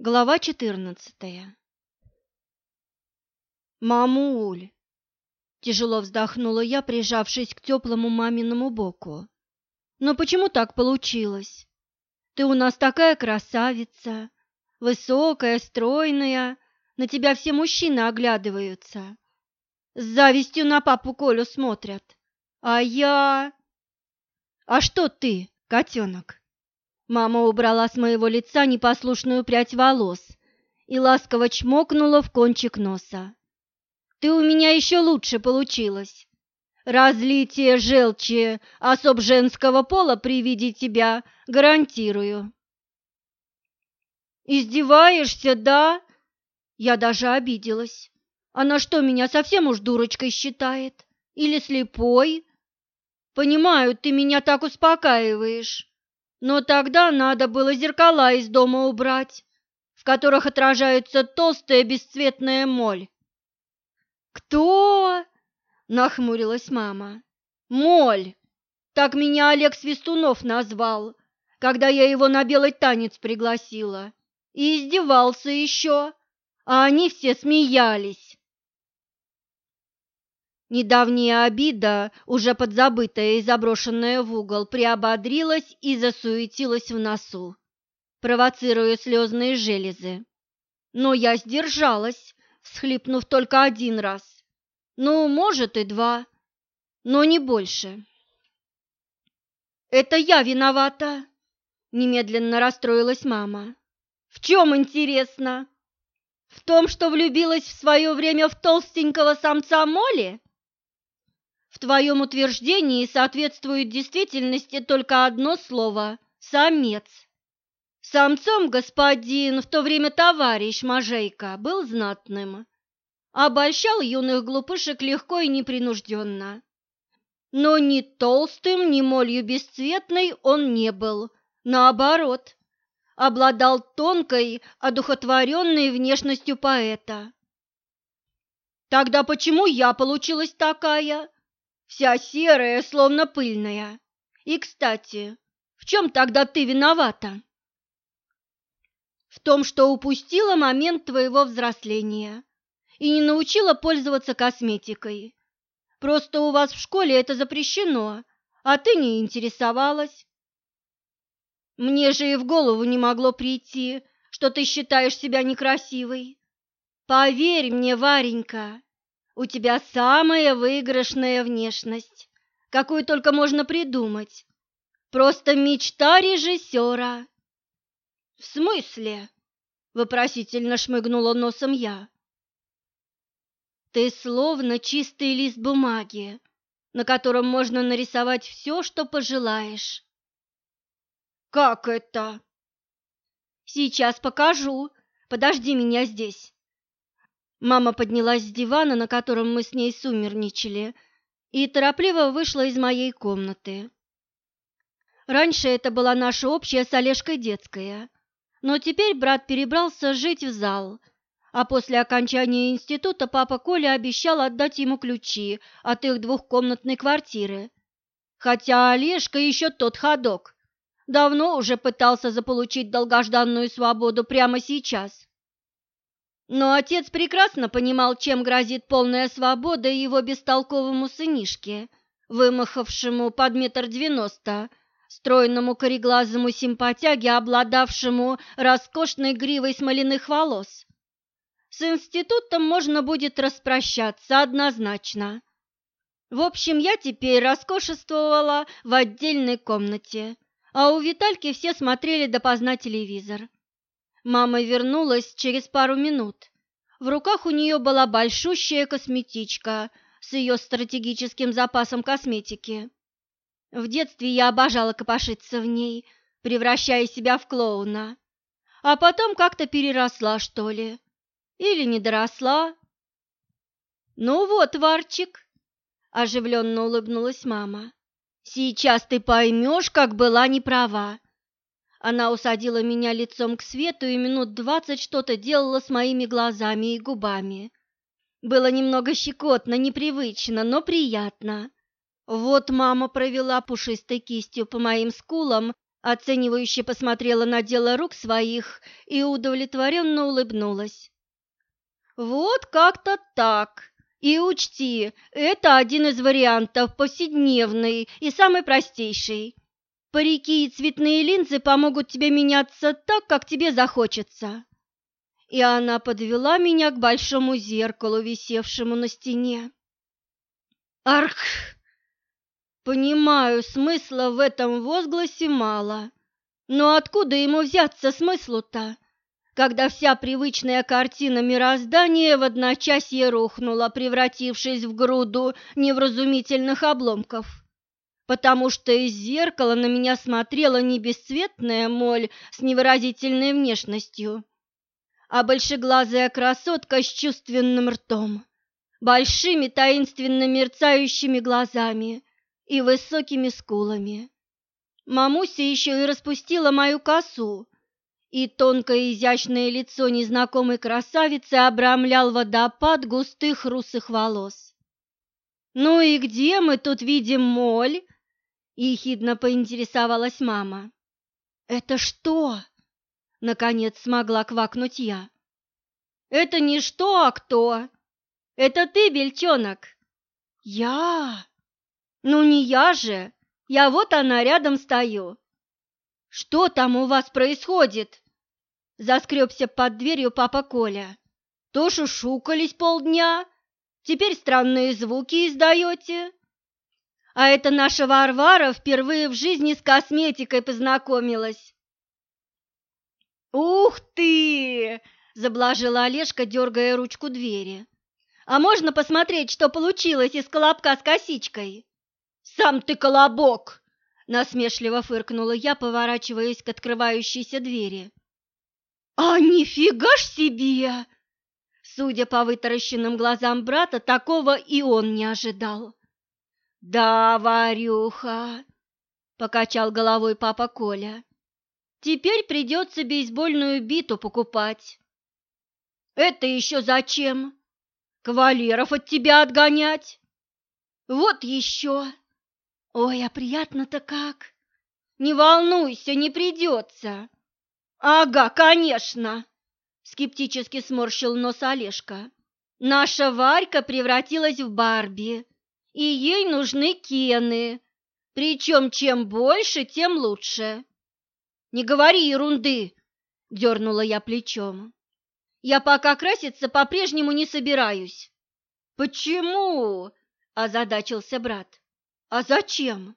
Глава четырнадцатая «Мамуль!» – тяжело вздохнула я, прижавшись к теплому маминому боку. «Но почему так получилось? Ты у нас такая красавица, высокая, стройная, на тебя все мужчины оглядываются, с завистью на папу Колю смотрят. А я...» «А что ты, котенок?» Мама убрала с моего лица непослушную прядь волос и ласково чмокнула в кончик носа. «Ты у меня еще лучше получилась. Разлитие желчи особ женского пола при виде тебя гарантирую». «Издеваешься, да?» Я даже обиделась. Она что, меня совсем уж дурочкой считает? Или слепой? Понимаю, ты меня так успокаиваешь. Но тогда надо было зеркала из дома убрать, в которых отражается толстая бесцветная моль. «Кто?» – нахмурилась мама. «Моль! Так меня Олег Свистунов назвал, когда я его на белый танец пригласила. И издевался еще, а они все смеялись. Недавняя обида, уже подзабытая и заброшенная в угол, приободрилась и засуетилась в носу, провоцируя слезные железы. Но я сдержалась, всхлипнув только один раз. Ну, может, и два, но не больше. «Это я виновата!» – немедленно расстроилась мама. «В чем интересно? В том, что влюбилась в свое время в толстенького самца Моли?» В твоем утверждении соответствует действительности только одно слово – самец. Самцом господин, в то время товарищ Мажейка, был знатным. Обольщал юных глупышек легко и непринужденно. Но ни толстым, ни молью бесцветной он не был. Наоборот, обладал тонкой, одухотворенной внешностью поэта. Тогда почему я получилась такая? Вся серая, словно пыльная. И, кстати, в чем тогда ты виновата? В том, что упустила момент твоего взросления и не научила пользоваться косметикой. Просто у вас в школе это запрещено, а ты не интересовалась. Мне же и в голову не могло прийти, что ты считаешь себя некрасивой. Поверь мне, Варенька, у тебя самая выигрышная внешность, какую только можно придумать. Просто мечта режиссера. В смысле? Вопросительно шмыгнула носом я. Ты словно чистый лист бумаги, на котором можно нарисовать все, что пожелаешь. Как это? Сейчас покажу. Подожди меня здесь. Мама поднялась с дивана, на котором мы с ней сумерничали, и торопливо вышла из моей комнаты. Раньше это была наша общая с Олежкой детская, но теперь брат перебрался жить в зал, а после окончания института папа Коля обещал отдать ему ключи от их двухкомнатной квартиры. Хотя Олежка еще тот ходок, давно уже пытался заполучить долгожданную свободу прямо сейчас. Но отец прекрасно понимал, чем грозит полная свобода его бестолковому сынишке, вымахавшему под метр девяносто, стройному кореглазому симпатяге, обладавшему роскошной гривой смоляных волос. С институтом можно будет распрощаться однозначно. В общем, я теперь роскошествовала в отдельной комнате, а у Витальки все смотрели допоздна телевизор. Мама вернулась через пару минут. В руках у нее была большущая косметичка с ее стратегическим запасом косметики. В детстве я обожала копошиться в ней, превращая себя в клоуна. А потом как-то переросла, что ли. Или не доросла. «Ну вот, Варчик», – оживленно улыбнулась мама, – «сейчас ты поймешь, как была неправа. Она усадила меня лицом к свету и минут двадцать что-то делала с моими глазами и губами. Было немного щекотно, непривычно, но приятно. Вот мама провела пушистой кистью по моим скулам Оценивающе посмотрела на дело рук своих и удовлетворенно улыбнулась. Вот как-то так. И учти, это один из вариантов, повседневный и самый простейший. Парики и цветные линзы помогут тебе меняться так, как тебе захочется. И она подвела меня к большому зеркалу, висевшему на стене. Арх! Понимаю, смысла в этом возгласе мало. Но откуда ему взяться смыслу-то? когда вся привычная картина мироздания в одночасье рухнула, превратившись в груду невразумительных обломков. Потому что из зеркала на меня смотрела не бесцветная моль с невыразительной внешностью, а большеглазая красотка с чувственным ртом, большими таинственно мерцающими глазами и высокими скулами. Мамуся еще и распустила мою косу, и тонкое изящное лицо незнакомой красавицы обрамлял водопад густых русых волос. «Ну и где мы тут видим моль?» – ехидно поинтересовалась мама. «Это что?» – наконец смогла квакнуть я. «Это не что, а кто. Это ты, бельчонок». «Я?» «Ну не я же, я вот она рядом стою». «Что там у вас происходит?» Заскребся под дверью папа Коля. «То шушукались полдня, теперь странные звуки издаете. А это наша Варвара впервые в жизни с косметикой познакомилась». «Ух ты!» – заблажила Олежка, дергая ручку двери. «А можно посмотреть, что получилось из колобка с косичкой?» «Сам ты колобок!» насмешливо фыркнула я, поворачиваясь к открывающейся двери. А нифига ж себе! Судя по вытаращенным глазам брата, такого и он не ожидал. Да, Варюха, покачал головой папа Коля. Теперь придется бейсбольную биту покупать. Это еще зачем? Кавалеров от тебя отгонять? Вот еще. Ой, а приятно-то как! Не волнуйся, не придется. Ага, конечно, скептически сморщил нос Олежка. Наша Варька превратилась в Барби, и ей нужны кены. Причем чем больше, тем лучше. Не говори ерунды, дернула я плечом. Я пока краситься по-прежнему не собираюсь. Почему? озадачился брат. А зачем?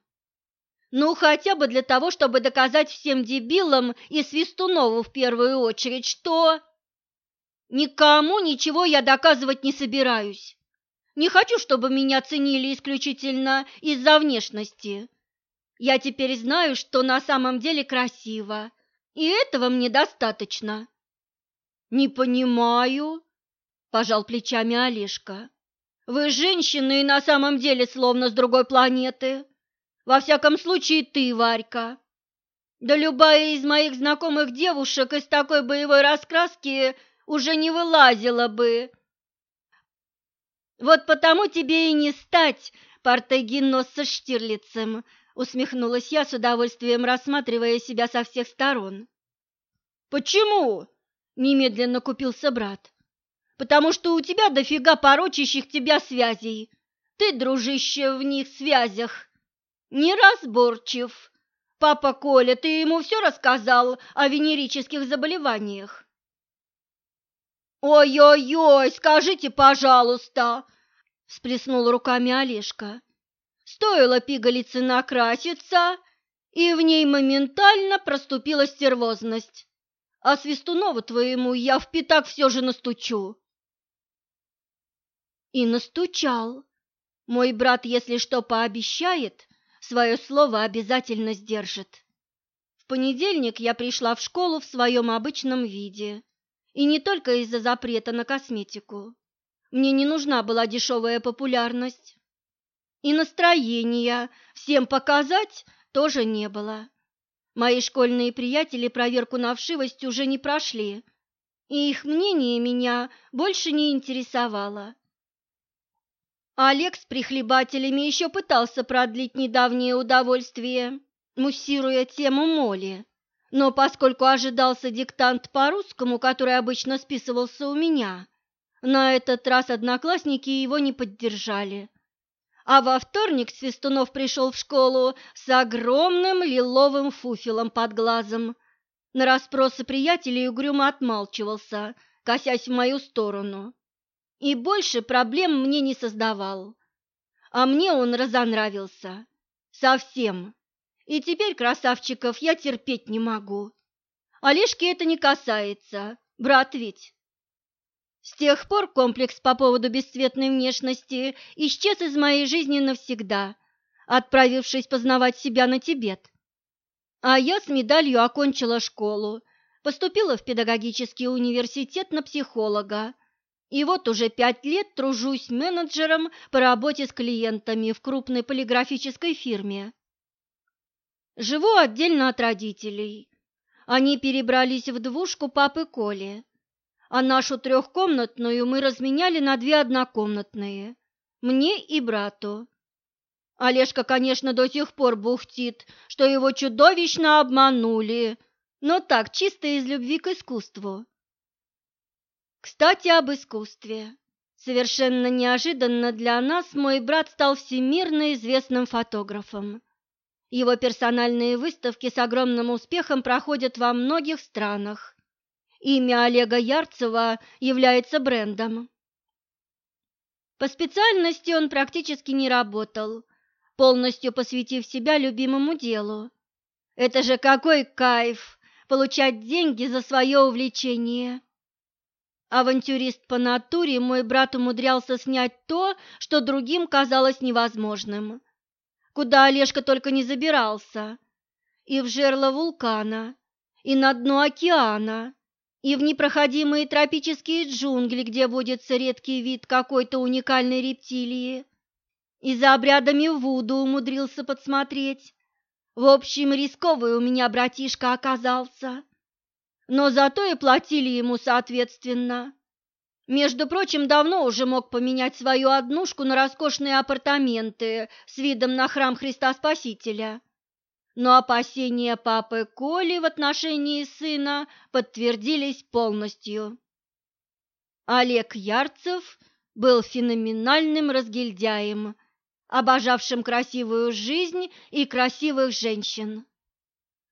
Ну, хотя бы для того, чтобы доказать всем дебилам и Свистунову в первую очередь, что... Никому ничего я доказывать не собираюсь. Не хочу, чтобы меня ценили исключительно из-за внешности. Я теперь знаю, что на самом деле красиво, и этого мне достаточно. Не понимаю, пожал плечами Олежка. Вы женщины и на самом деле словно с другой планеты. Во всяком случае, ты, Варька. Да любая из моих знакомых девушек из такой боевой раскраски уже не вылазила бы. Вот потому тебе и не стать Партегино со Штирлицем, усмехнулась я с удовольствием, рассматривая себя со всех сторон. Почему? Немедленно купился брат потому что у тебя дофига порочащих тебя связей. Ты, дружище, в них связях. Неразборчив. Папа Коля, ты ему все рассказал о венерических заболеваниях? «Ой-ой-ой, скажите, пожалуйста!» – всплеснул руками Олежка. Стоило пигалице накраситься, и в ней моментально проступила стервозность. А Свистунову твоему я в пятак все же настучу. И настучал. Мой брат, если что пообещает, свое слово обязательно сдержит. В понедельник я пришла в школу в своем обычном виде. И не только из-за запрета на косметику. Мне не нужна была дешевая популярность. И настроения всем показать тоже не было. Мои школьные приятели проверку на вшивость уже не прошли, и их мнение меня больше не интересовало. Олег с прихлебателями еще пытался продлить недавнее удовольствие, муссируя тему моли, но поскольку ожидался диктант по-русскому, который обычно списывался у меня, на этот раз одноклассники его не поддержали. А во вторник Свистунов пришел в школу с огромным лиловым фуфелом под глазом. На расспросы приятелей угрюмо отмалчивался, косясь в мою сторону. И больше проблем мне не создавал. А мне он разонравился. Совсем. И теперь красавчиков я терпеть не могу. Олежки это не касается, брат ведь. С тех пор комплекс по поводу бесцветной внешности исчез из моей жизни навсегда, отправившись познавать себя на Тибет. А я с медалью окончила школу, поступила в педагогический университет на психолога, и вот уже пять лет тружусь менеджером по работе с клиентами в крупной полиграфической фирме. Живу отдельно от родителей. Они перебрались в двушку папы Коли а нашу трехкомнатную мы разменяли на две однокомнатные, мне и брату. Олежка, конечно, до сих пор бухтит, что его чудовищно обманули, но так, чисто из любви к искусству. Кстати, об искусстве. Совершенно неожиданно для нас мой брат стал всемирно известным фотографом. Его персональные выставки с огромным успехом проходят во многих странах. Имя Олега Ярцева является брендом. По специальности он практически не работал, полностью посвятив себя любимому делу. Это же какой кайф получать деньги за свое увлечение! Авантюрист по натуре, мой брат умудрялся снять то, что другим казалось невозможным. Куда Олежка только не забирался. И в жерло вулкана, и на дно океана, и в непроходимые тропические джунгли, где водится редкий вид какой-то уникальной рептилии. И за обрядами Вуду умудрился подсмотреть. В общем, рисковый у меня братишка оказался. Но зато и платили ему соответственно. Между прочим, давно уже мог поменять свою однушку на роскошные апартаменты с видом на храм Христа Спасителя но опасения папы Коли в отношении сына подтвердились полностью. Олег Ярцев был феноменальным разгильдяем, обожавшим красивую жизнь и красивых женщин.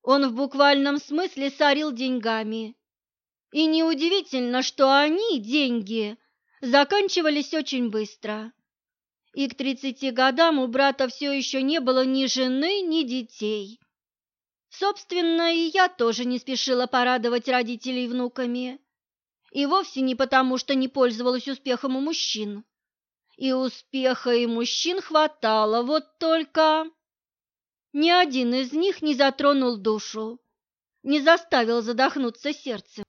Он в буквальном смысле сорил деньгами. И неудивительно, что они, деньги, заканчивались очень быстро и к тридцати годам у брата все еще не было ни жены, ни детей. Собственно, и я тоже не спешила порадовать родителей внуками. И вовсе не потому, что не пользовалась успехом у мужчин. И успеха и мужчин хватало, вот только... Ни один из них не затронул душу, не заставил задохнуться сердцем.